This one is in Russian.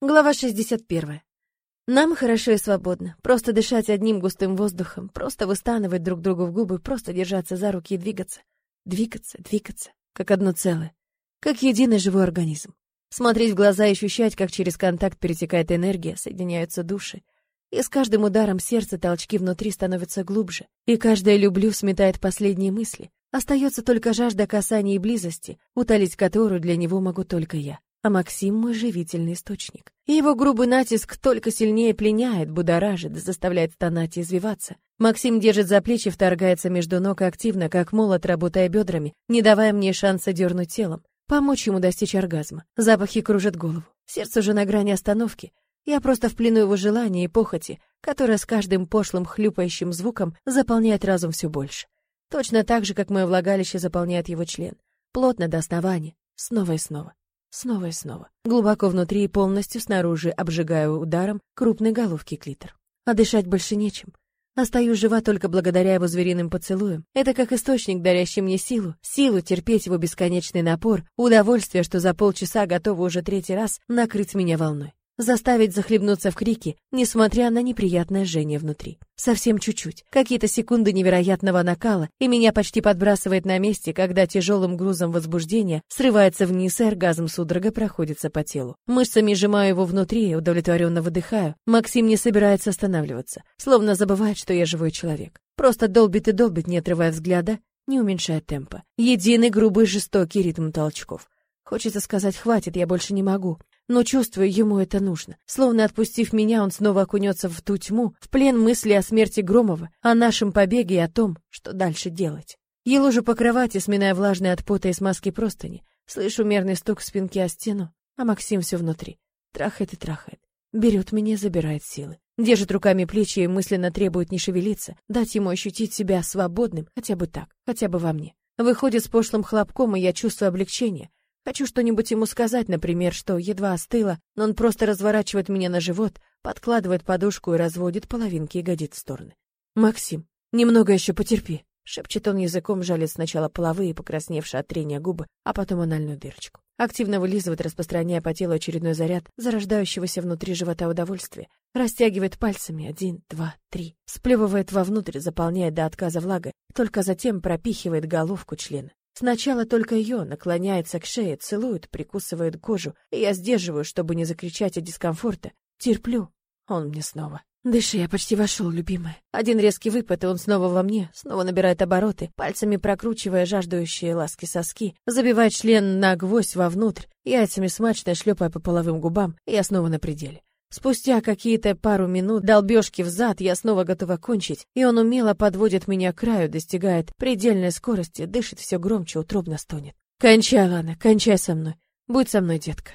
Глава 61. Нам хорошо и свободно. Просто дышать одним густым воздухом, просто выстанывать друг другу в губы, просто держаться за руки и двигаться. Двигаться, двигаться, как одно целое. Как единый живой организм. Смотреть в глаза и ощущать, как через контакт перетекает энергия, соединяются души. И с каждым ударом сердца толчки внутри становятся глубже. И каждое «люблю» сметает последние мысли. Остается только жажда касания и близости, утолить которую для него могу только я а Максим мой живительный источник. И его грубый натиск только сильнее пленяет, будоражит, заставляет стонать и извиваться. Максим держит за плечи, вторгается между ног активно, как молот, работая бедрами, не давая мне шанса дернуть телом, помочь ему достичь оргазма. Запахи кружат голову. Сердце уже на грани остановки. Я просто в плену его желания и похоти, которая с каждым пошлым хлюпающим звуком заполняет разум все больше. Точно так же, как мое влагалище заполняет его член. Плотно до основания, снова и снова. Снова и снова. Глубоко внутри и полностью снаружи обжигаю ударом крупной головки клитор. А дышать больше нечем. Остаюсь жива только благодаря его звериным поцелуям. Это как источник, дарящий мне силу, силу терпеть его бесконечный напор, удовольствие, что за полчаса готово уже третий раз накрыть меня волной заставить захлебнуться в крике, несмотря на неприятное жжение внутри. Совсем чуть-чуть, какие-то секунды невероятного накала, и меня почти подбрасывает на месте, когда тяжелым грузом возбуждения срывается вниз, и оргазм судорога проходится по телу. Мышцами сжимаю его внутри, удовлетворенно выдыхаю. Максим не собирается останавливаться, словно забывает, что я живой человек. Просто долбит и долбит, не отрывая взгляда, не уменьшая темпа. Единый грубый жестокий ритм толчков. Хочется сказать «хватит, я больше не могу», но чувствую, ему это нужно. Словно отпустив меня, он снова окунется в ту тьму, в плен мысли о смерти Громова, о нашем побеге и о том, что дальше делать. Я лежу по кровати, сминая влажные от пота и смазки простыни. Слышу мерный стук спинки о стену, а Максим все внутри. Трахает и трахает. Берет меня, забирает силы. Держит руками плечи и мысленно требует не шевелиться, дать ему ощутить себя свободным, хотя бы так, хотя бы во мне. Выходит с пошлым хлопком, и я чувствую облегчение. Хочу что-нибудь ему сказать, например, что едва остыло, но он просто разворачивает меня на живот, подкладывает подушку и разводит половинки ягодиц в стороны. «Максим, немного еще потерпи», — шепчет он языком, жалит сначала половые, покрасневшие от трения губы, а потом анальную дырочку. Активно вылизывает, распространяя по телу очередной заряд зарождающегося внутри живота удовольствия. Растягивает пальцами один, два, три. Сплевывает вовнутрь, заполняет до отказа влагой, только затем пропихивает головку члена. Сначала только ее наклоняется к шее, целует, прикусывает кожу, я сдерживаю, чтобы не закричать от дискомфорта. Терплю. Он мне снова. Дыши, я почти вошел, любимая. Один резкий выпад, и он снова во мне, снова набирает обороты, пальцами прокручивая жаждущие ласки соски, забивает член на гвоздь вовнутрь, яйцами смачно шлепая по половым губам, и я снова на пределе. Спустя какие-то пару минут долбежки в зад я снова готова кончить, и он умело подводит меня к краю, достигает предельной скорости, дышит все громче, утробно стонет. «Кончай, Лана, кончай со мной. Будь со мной, детка».